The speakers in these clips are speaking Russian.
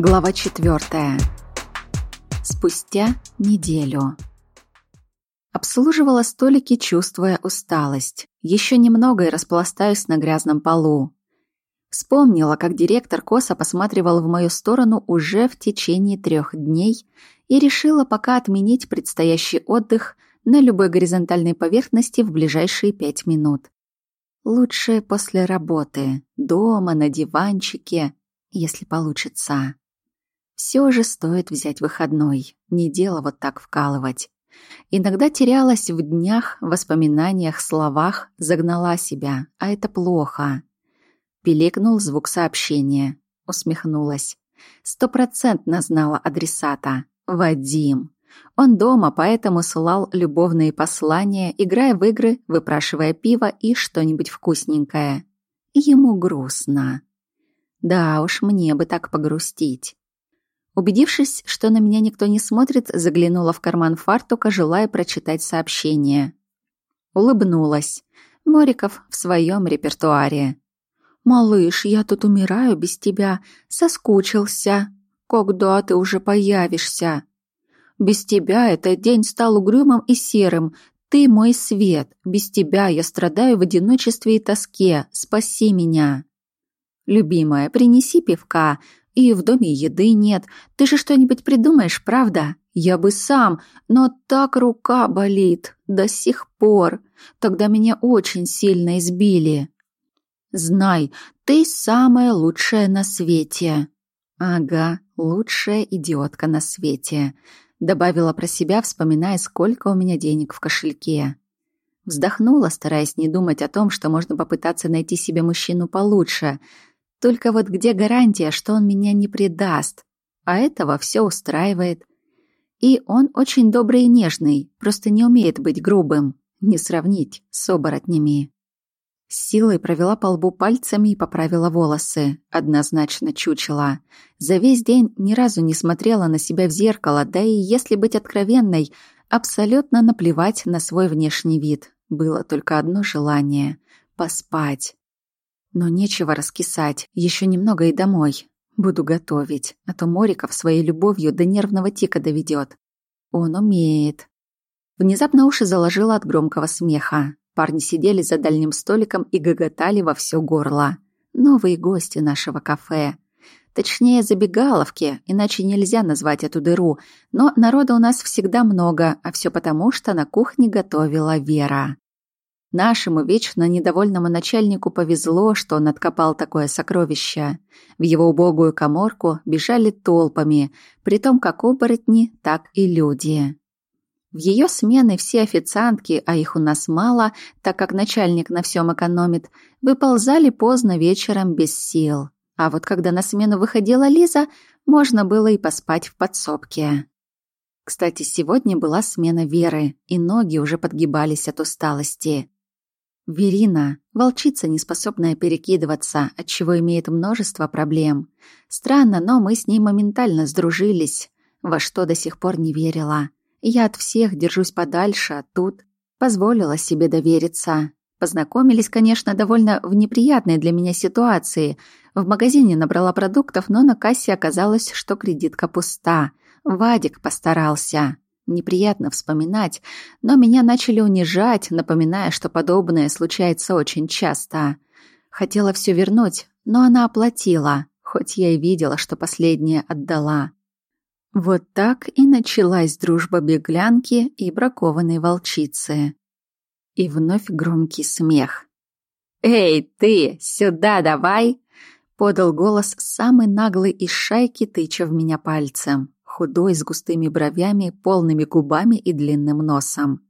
Глава четвертая. Спустя неделю. Обслуживала столики, чувствуя усталость. Еще немного и распластаюсь на грязном полу. Вспомнила, как директор косо посматривал в мою сторону уже в течение трех дней и решила пока отменить предстоящий отдых на любой горизонтальной поверхности в ближайшие пять минут. Лучше после работы, дома, на диванчике, если получится. Все же стоит взять выходной, не дело вот так вкалывать. Иногда терялась в днях, воспоминаниях, словах, загнала себя, а это плохо. Пиликнул звук сообщения. Усмехнулась. Стопроцентно знала адресата. Вадим. Он дома, поэтому слал любовные послания, играя в игры, выпрашивая пиво и что-нибудь вкусненькое. Ему грустно. Да уж, мне бы так погрустить. Убедившись, что на меня никто не смотрит, заглянула в карман фартука, желая прочитать сообщение. Улыбнулась. Мориков в своем репертуаре. «Малыш, я тут умираю без тебя. Соскучился. Когда ты уже появишься? Без тебя этот день стал угрюмым и серым. Ты мой свет. Без тебя я страдаю в одиночестве и тоске. Спаси меня». «Любимая, принеси пивка и в доме еды нет. Ты же что-нибудь придумаешь, правда? Я бы сам, но так рука болит до сих пор. Тогда меня очень сильно избили. Знай, ты самая лучшая на свете. Ага, лучшая идиотка на свете. Добавила про себя, вспоминая, сколько у меня денег в кошельке. Вздохнула, стараясь не думать о том, что можно попытаться найти себе мужчину получше — только вот где гарантия, что он меня не предаст? А этого все устраивает. И он очень добрый и нежный, просто не умеет быть грубым. Не сравнить с оборотнями. С силой провела по лбу пальцами и поправила волосы. Однозначно чучела. За весь день ни разу не смотрела на себя в зеркало, да и, если быть откровенной, абсолютно наплевать на свой внешний вид. Было только одно желание — поспать. Но нечего раскисать, еще немного и домой. Буду готовить, а то Мориков своей любовью до нервного тика доведет. Он умеет. Внезапно уши заложило от громкого смеха. Парни сидели за дальним столиком и гоготали во все горло. Новые гости нашего кафе. Точнее, забегаловки, иначе нельзя назвать эту дыру. Но народа у нас всегда много, а все потому, что на кухне готовила Вера. Нашему вечно недовольному начальнику повезло, что он откопал такое сокровище. В его убогую коморку бежали толпами, притом как оборотни, так и люди. В ее смены все официантки, а их у нас мало, так как начальник на всем экономит, выползали поздно вечером без сил. А вот когда на смену выходила Лиза, можно было и поспать в подсобке. Кстати, сегодня была смена Веры, и ноги уже подгибались от усталости. Верина — волчица, неспособная перекидываться, отчего имеет множество проблем. Странно, но мы с ней моментально сдружились, во что до сих пор не верила. Я от всех держусь подальше, а тут позволила себе довериться. Познакомились, конечно, довольно в неприятной для меня ситуации. В магазине набрала продуктов, но на кассе оказалось, что кредитка пуста. Вадик постарался. Неприятно вспоминать, но меня начали унижать, напоминая, что подобное случается очень часто. Хотела все вернуть, но она оплатила, хоть я и видела, что последняя отдала. Вот так и началась дружба беглянки и бракованной волчицы. И вновь громкий смех. «Эй, ты, сюда давай!» — подал голос самый наглый из шайки, тыча в меня пальцем худой, с густыми бровями, полными губами и длинным носом.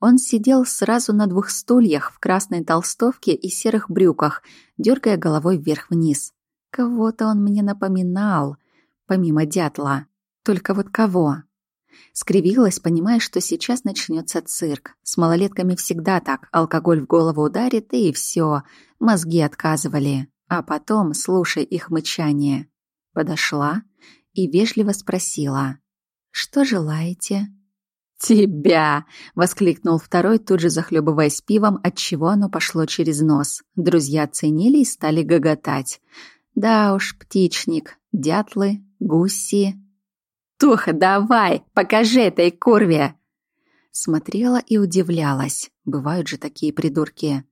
Он сидел сразу на двух стульях в красной толстовке и серых брюках, дергая головой вверх-вниз. Кого-то он мне напоминал, помимо дятла. Только вот кого? Скривилась, понимая, что сейчас начнется цирк. С малолетками всегда так. Алкоголь в голову ударит, и все. Мозги отказывали. А потом, слушай их мычание. Подошла, и вежливо спросила. «Что желаете?» «Тебя!» — воскликнул второй, тут же захлебываясь пивом, отчего оно пошло через нос. Друзья оценили и стали гоготать. «Да уж, птичник, дятлы, гуси. «Туха, давай, покажи этой курве!» Смотрела и удивлялась. Бывают же такие придурки.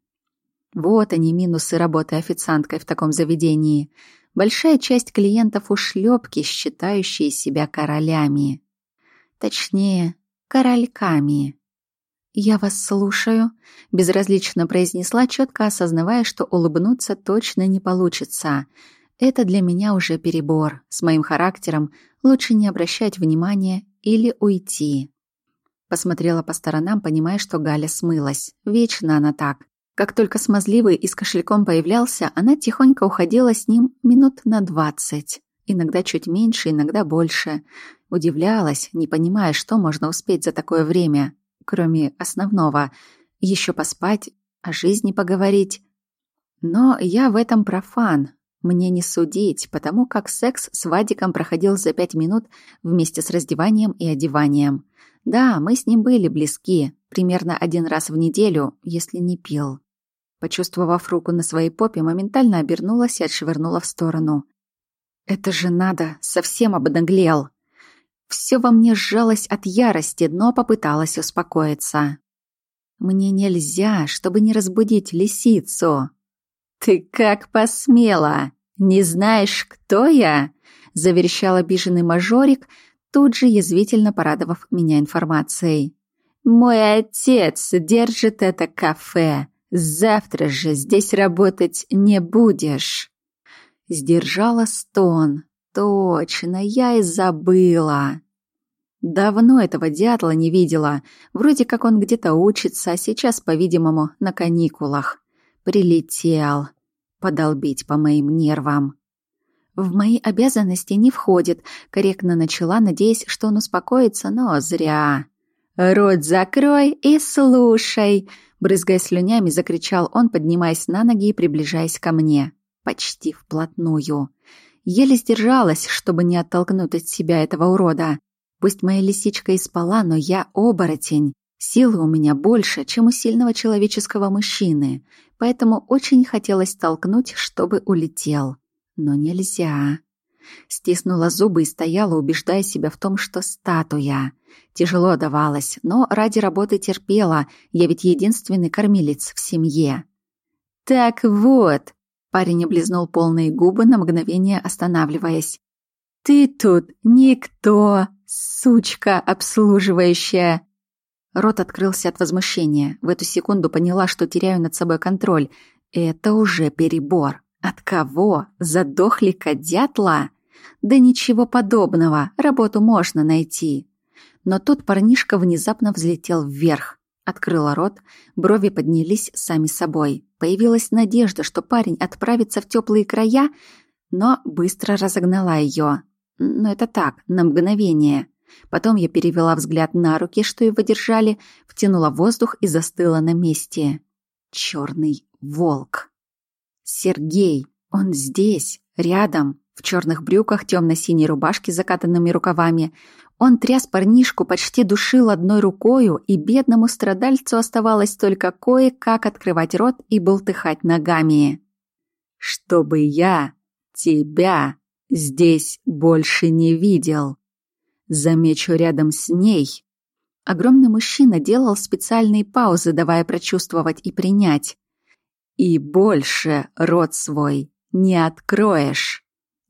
Вот они, минусы работы официанткой в таком заведении. Большая часть клиентов ушлепки, считающие себя королями. Точнее, корольками. «Я вас слушаю», — безразлично произнесла, четко осознавая, что улыбнуться точно не получится. «Это для меня уже перебор. С моим характером лучше не обращать внимания или уйти». Посмотрела по сторонам, понимая, что Галя смылась. Вечно она так. Как только смазливый и с кошельком появлялся, она тихонько уходила с ним минут на двадцать. Иногда чуть меньше, иногда больше. Удивлялась, не понимая, что можно успеть за такое время кроме основного. Еще поспать, о жизни поговорить. Но я в этом профан. Мне не судить, потому как секс с Вадиком проходил за пять минут вместе с раздеванием и одеванием. Да, мы с ним были близки, примерно один раз в неделю, если не пил. Почувствовав руку на своей попе, моментально обернулась и отшвырнула в сторону. «Это же надо, совсем обнаглел!» Все во мне сжалось от ярости, но попыталась успокоиться. «Мне нельзя, чтобы не разбудить лисицу». «Ты как посмела? Не знаешь, кто я?» — заверещал обиженный мажорик, тут же язвительно порадовав меня информацией. «Мой отец держит это кафе. Завтра же здесь работать не будешь». Сдержала стон. Точно, я и забыла. Давно этого дятла не видела. Вроде как он где-то учится, а сейчас, по-видимому, на каникулах. Прилетел. Подолбить по моим нервам. В мои обязанности не входит, корректно начала, надеясь, что он успокоится, но зря. «Рот закрой и слушай!» Брызгая слюнями, закричал он, поднимаясь на ноги и приближаясь ко мне. Почти вплотную. Еле сдержалась, чтобы не оттолкнуть от себя этого урода. Пусть моя лисичка и спала, но я оборотень. Силы у меня больше, чем у сильного человеческого мужчины, поэтому очень хотелось толкнуть, чтобы улетел. Но нельзя. Стиснула зубы и стояла, убеждая себя в том, что статуя. Тяжело давалось, но ради работы терпела, я ведь единственный кормилец в семье. «Так вот», Парень облизнул полные губы, на мгновение останавливаясь. «Ты тут никто, сучка обслуживающая!» Рот открылся от возмущения. В эту секунду поняла, что теряю над собой контроль. Это уже перебор. От кого? Задохлика дятла? Да ничего подобного. Работу можно найти. Но тут парнишка внезапно взлетел вверх. Открыла рот, брови поднялись сами собой. Появилась надежда, что парень отправится в теплые края, но быстро разогнала ее. Но это так, на мгновение. Потом я перевела взгляд на руки, что его держали, втянула воздух и застыла на месте. Черный волк. Сергей, он здесь, рядом, в черных брюках, темно-синей рубашке с закатанными рукавами. Он тряс парнишку, почти душил одной рукою, и бедному страдальцу оставалось только кое-как открывать рот и болтыхать ногами. «Чтобы я тебя здесь больше не видел. Замечу рядом с ней». Огромный мужчина делал специальные паузы, давая прочувствовать и принять. «И больше рот свой не откроешь.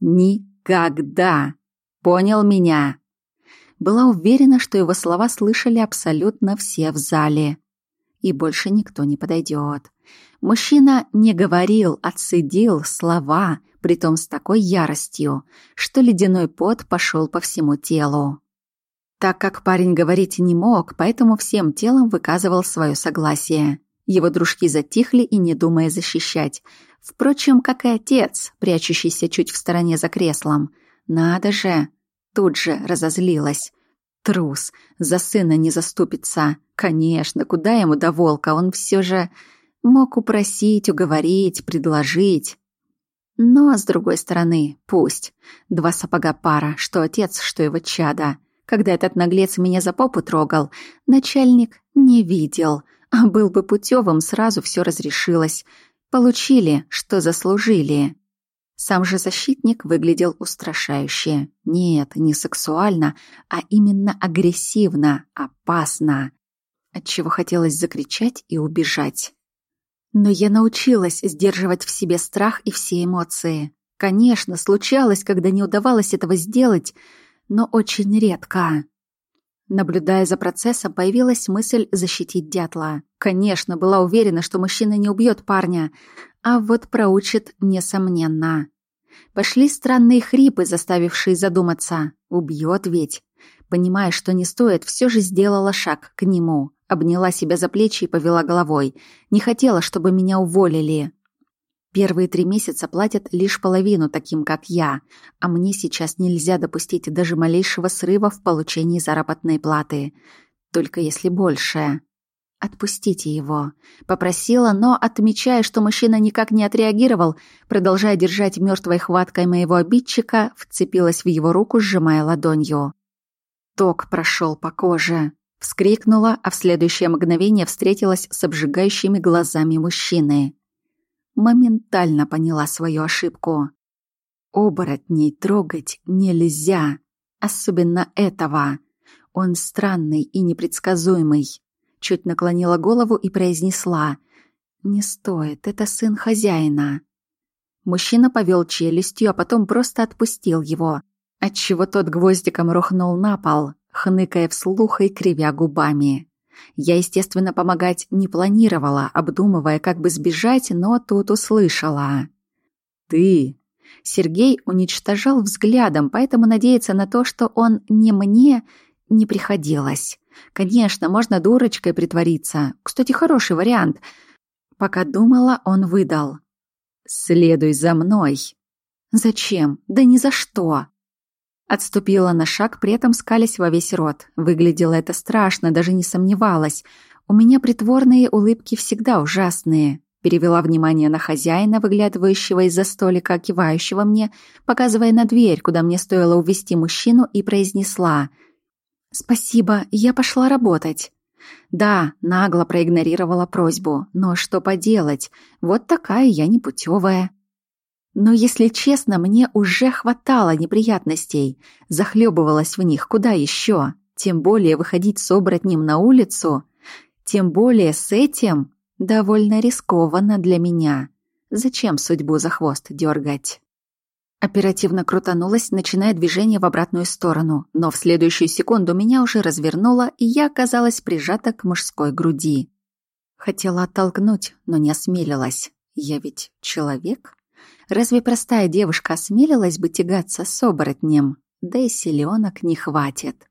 Никогда. Понял меня?» была уверена, что его слова слышали абсолютно все в зале. И больше никто не подойдет. Мужчина не говорил, отсидел слова, притом с такой яростью, что ледяной пот пошел по всему телу. Так как парень говорить не мог, поэтому всем телом выказывал свое согласие. Его дружки затихли и не думая защищать. Впрочем, как и отец, прячущийся чуть в стороне за креслом. Надо же! Тут же разозлилась. Трус, за сына не заступится. Конечно, куда ему до волка, он все же мог упросить, уговорить, предложить. Но, с другой стороны, пусть. Два сапога пара, что отец, что его чада. Когда этот наглец меня за попу трогал, начальник не видел. А был бы путевым, сразу все разрешилось. Получили, что заслужили. Сам же защитник выглядел устрашающе. Нет, не сексуально, а именно агрессивно, опасно. Отчего хотелось закричать и убежать. Но я научилась сдерживать в себе страх и все эмоции. Конечно, случалось, когда не удавалось этого сделать, но очень редко. Наблюдая за процессом, появилась мысль защитить дятла. Конечно, была уверена, что мужчина не убьет парня, а вот проучит несомненно. Пошли странные хрипы, заставившие задуматься. Убьет ведь. Понимая, что не стоит, все же сделала шаг к нему. Обняла себя за плечи и повела головой. Не хотела, чтобы меня уволили. Первые три месяца платят лишь половину таким, как я, а мне сейчас нельзя допустить даже малейшего срыва в получении заработной платы. Только если больше. «Отпустите его», — попросила, но, отмечая, что мужчина никак не отреагировал, продолжая держать мертвой хваткой моего обидчика, вцепилась в его руку, сжимая ладонью. Ток прошел по коже. Вскрикнула, а в следующее мгновение встретилась с обжигающими глазами мужчины. Моментально поняла свою ошибку. Оборотней трогать нельзя, особенно этого. Он странный и непредсказуемый чуть наклонила голову и произнесла «Не стоит, это сын хозяина». Мужчина повел челюстью, а потом просто отпустил его, отчего тот гвоздиком рухнул на пол, хныкая вслух и кривя губами. Я, естественно, помогать не планировала, обдумывая, как бы сбежать, но тут услышала. «Ты!» Сергей уничтожал взглядом, поэтому надеяться на то, что он не мне, не приходилось. Конечно, можно дурочкой притвориться. Кстати, хороший вариант. Пока думала, он выдал. «Следуй за мной». «Зачем? Да ни за что!» Отступила на шаг, при этом скались во весь рот. Выглядело это страшно, даже не сомневалась. У меня притворные улыбки всегда ужасные. Перевела внимание на хозяина, выглядывающего из-за столика, кивающего мне, показывая на дверь, куда мне стоило увести мужчину, и произнесла — «Спасибо, я пошла работать». Да, нагло проигнорировала просьбу, но что поделать, вот такая я непутевая. Но, если честно, мне уже хватало неприятностей, захлебывалась в них куда еще, тем более выходить с оборотнем на улицу, тем более с этим довольно рискованно для меня. Зачем судьбу за хвост дергать? Оперативно крутанулась, начиная движение в обратную сторону, но в следующую секунду меня уже развернуло, и я оказалась прижата к мужской груди. Хотела оттолкнуть, но не осмелилась. Я ведь человек? Разве простая девушка осмелилась бы тягаться с оборотнем? Да и селенок не хватит.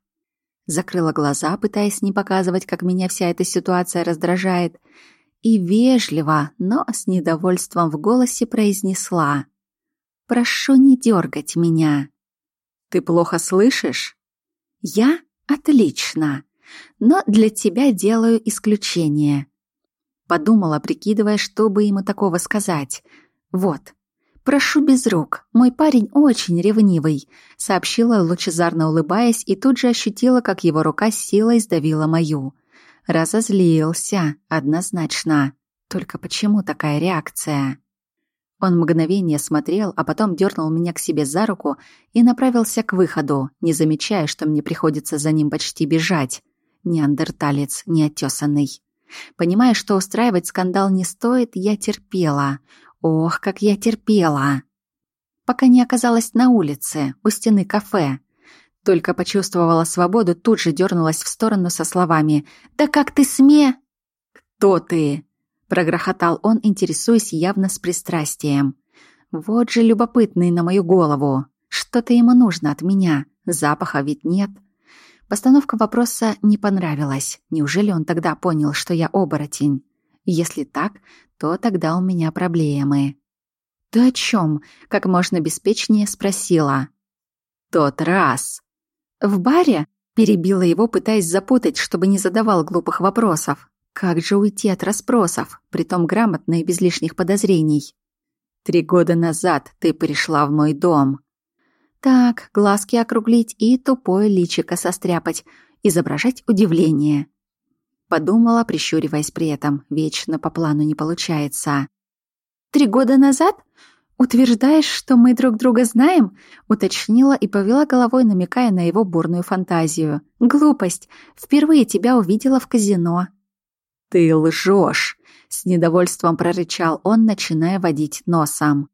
Закрыла глаза, пытаясь не показывать, как меня вся эта ситуация раздражает, и вежливо, но с недовольством в голосе произнесла — Прошу не дергать меня. Ты плохо слышишь? Я? Отлично. Но для тебя делаю исключение. Подумала, прикидывая, что бы ему такого сказать. Вот. «Прошу без рук. Мой парень очень ревнивый», — сообщила, лучезарно улыбаясь, и тут же ощутила, как его рука с силой сдавила мою. Разозлился, однозначно. Только почему такая реакция? Он мгновение смотрел, а потом дернул меня к себе за руку и направился к выходу, не замечая, что мне приходится за ним почти бежать. Неандерталец неотесанный. Понимая, что устраивать скандал не стоит, я терпела. Ох, как я терпела! Пока не оказалась на улице, у стены кафе. Только почувствовала свободу, тут же дернулась в сторону со словами «Да как ты сме...» «Кто ты?» прогрохотал он, интересуясь явно с пристрастием. Вот же любопытный на мою голову. Что-то ему нужно от меня. Запаха ведь нет. Постановка вопроса не понравилась. Неужели он тогда понял, что я оборотень? Если так, то тогда у меня проблемы. «Ты о чем?» — как можно беспечнее спросила. «Тот раз». «В баре?» — перебила его, пытаясь запутать, чтобы не задавал глупых вопросов. Как же уйти от расспросов, притом грамотно и без лишних подозрений? Три года назад ты пришла в мой дом. Так, глазки округлить и тупое личико состряпать, изображать удивление. Подумала, прищуриваясь при этом. Вечно по плану не получается. Три года назад? «Утверждаешь, что мы друг друга знаем?» — уточнила и повела головой, намекая на его бурную фантазию. «Глупость. Впервые тебя увидела в казино». «Ты лжешь!» — с недовольством прорычал он, начиная водить носом.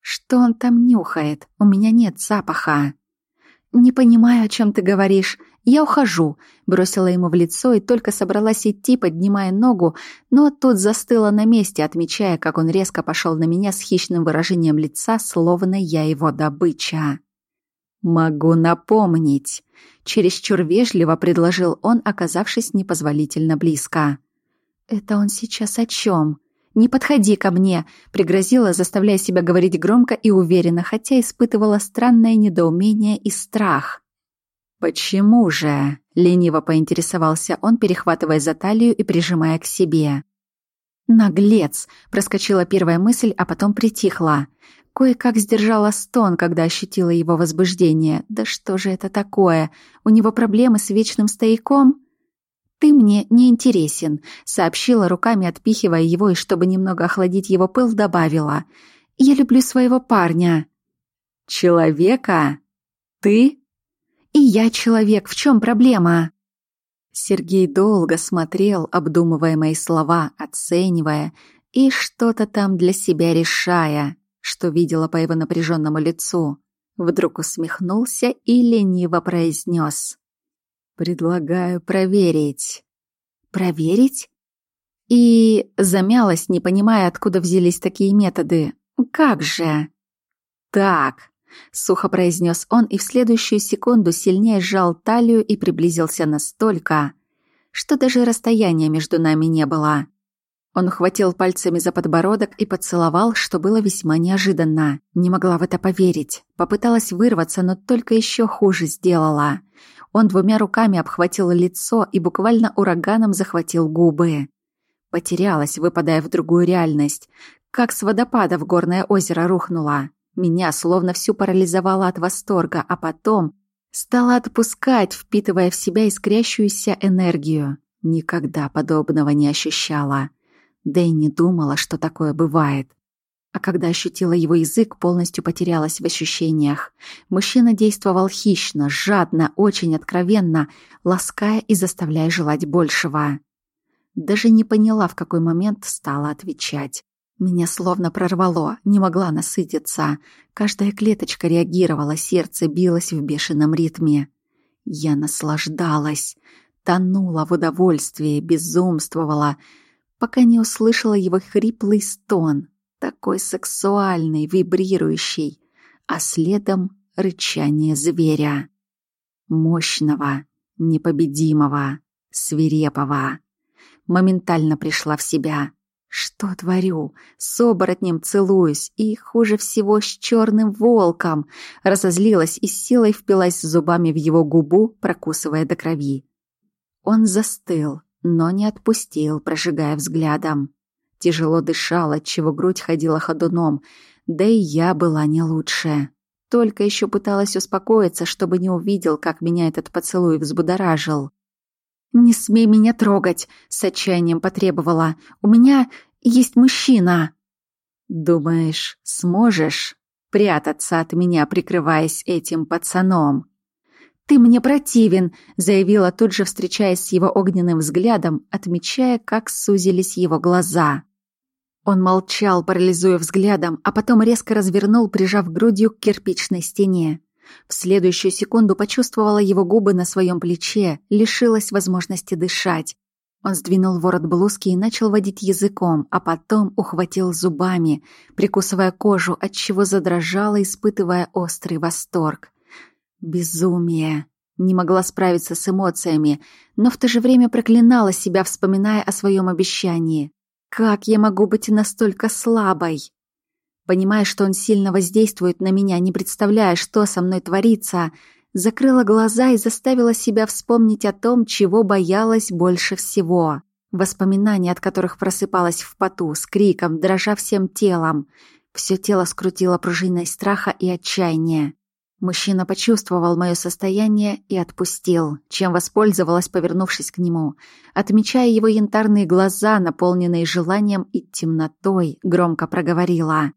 «Что он там нюхает? У меня нет запаха». «Не понимаю, о чем ты говоришь. Я ухожу», — бросила ему в лицо и только собралась идти, поднимая ногу, но тут застыла на месте, отмечая, как он резко пошел на меня с хищным выражением лица, словно я его добыча. «Могу напомнить», — чересчур вежливо предложил он, оказавшись непозволительно близко. «Это он сейчас о чем? «Не подходи ко мне!» — пригрозила, заставляя себя говорить громко и уверенно, хотя испытывала странное недоумение и страх. «Почему же?» — лениво поинтересовался он, перехватывая за талию и прижимая к себе. «Наглец!» — проскочила первая мысль, а потом притихла. Кое-как сдержала стон, когда ощутила его возбуждение. «Да что же это такое? У него проблемы с вечным стояком?» «Ты мне не интересен», — сообщила руками, отпихивая его, и чтобы немного охладить его пыл, добавила. «Я люблю своего парня». «Человека? Ты?» «И я человек. В чем проблема?» Сергей долго смотрел, обдумывая мои слова, оценивая и что-то там для себя решая, что видела по его напряженному лицу. Вдруг усмехнулся и лениво произнес. Предлагаю проверить. Проверить? И замялась, не понимая, откуда взялись такие методы. Как же? Так, сухо произнес он и в следующую секунду сильнее сжал талию и приблизился настолько, что даже расстояния между нами не было. Он ухватил пальцами за подбородок и поцеловал, что было весьма неожиданно. Не могла в это поверить. Попыталась вырваться, но только еще хуже сделала. Он двумя руками обхватил лицо и буквально ураганом захватил губы. Потерялась, выпадая в другую реальность. Как с водопада в горное озеро рухнула. Меня словно всю парализовало от восторга, а потом стала отпускать, впитывая в себя искрящуюся энергию. Никогда подобного не ощущала. Да и не думала, что такое бывает. А когда ощутила его язык, полностью потерялась в ощущениях. Мужчина действовал хищно, жадно, очень откровенно, лаская и заставляя желать большего. Даже не поняла, в какой момент стала отвечать. Меня словно прорвало, не могла насытиться. Каждая клеточка реагировала, сердце билось в бешеном ритме. Я наслаждалась, тонула в удовольствии, безумствовала, пока не услышала его хриплый стон — такой сексуальный, вибрирующий, а следом рычание зверя. Мощного, непобедимого, свирепого. Моментально пришла в себя. Что творю? С оборотнем целуюсь, и хуже всего с черным волком. Разозлилась и силой впилась зубами в его губу, прокусывая до крови. Он застыл, но не отпустил, прожигая взглядом. Тяжело дышал, отчего грудь ходила ходуном, да и я была не лучшая. Только еще пыталась успокоиться, чтобы не увидел, как меня этот поцелуй взбудоражил. «Не смей меня трогать!» — с отчаянием потребовала. «У меня есть мужчина!» «Думаешь, сможешь прятаться от меня, прикрываясь этим пацаном?» «Ты мне противен», — заявила тут же, встречаясь с его огненным взглядом, отмечая, как сузились его глаза. Он молчал, парализуя взглядом, а потом резко развернул, прижав грудью к кирпичной стене. В следующую секунду почувствовала его губы на своем плече, лишилась возможности дышать. Он сдвинул ворот блузки и начал водить языком, а потом ухватил зубами, прикусывая кожу, отчего задрожала, испытывая острый восторг. Безумие. Не могла справиться с эмоциями, но в то же время проклинала себя, вспоминая о своем обещании. Как я могу быть настолько слабой? Понимая, что он сильно воздействует на меня, не представляя, что со мной творится, закрыла глаза и заставила себя вспомнить о том, чего боялась больше всего. Воспоминания, от которых просыпалась в поту, с криком, дрожа всем телом. Все тело скрутило пружиной страха и отчаяния. Мужчина почувствовал мое состояние и отпустил, чем воспользовалась, повернувшись к нему. Отмечая его янтарные глаза, наполненные желанием и темнотой, громко проговорила.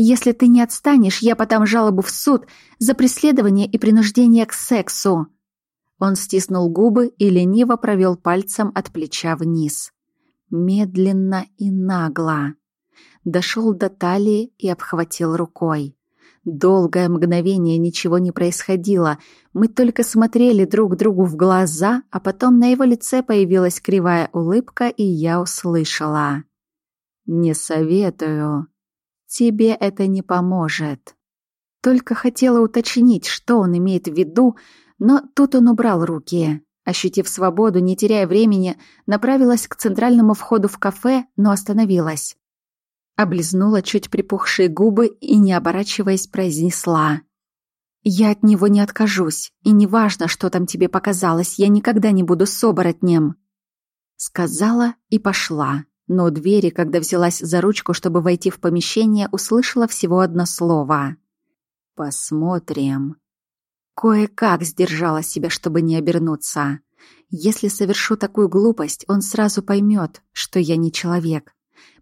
Если ты не отстанешь, я подам жалобу в суд за преследование и принуждение к сексу». Он стиснул губы и лениво провел пальцем от плеча вниз. Медленно и нагло. Дошел до талии и обхватил рукой. Долгое мгновение ничего не происходило. Мы только смотрели друг другу в глаза, а потом на его лице появилась кривая улыбка, и я услышала. «Не советую. Тебе это не поможет». Только хотела уточнить, что он имеет в виду, но тут он убрал руки. Ощутив свободу, не теряя времени, направилась к центральному входу в кафе, но остановилась. Облизнула чуть припухшие губы и, не оборачиваясь, произнесла. «Я от него не откажусь, и неважно, что там тебе показалось, я никогда не буду с оборотнем». Сказала и пошла, но у двери, когда взялась за ручку, чтобы войти в помещение, услышала всего одно слово. «Посмотрим». Кое-как сдержала себя, чтобы не обернуться. Если совершу такую глупость, он сразу поймет, что я не человек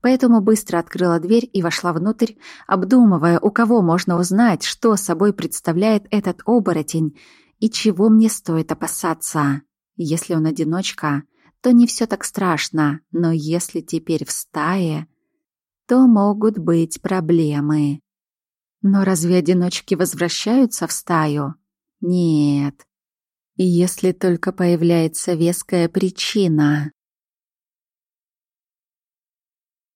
поэтому быстро открыла дверь и вошла внутрь, обдумывая, у кого можно узнать, что собой представляет этот оборотень и чего мне стоит опасаться. Если он одиночка, то не все так страшно, но если теперь в стае, то могут быть проблемы. Но разве одиночки возвращаются в стаю? Нет. Если только появляется веская причина.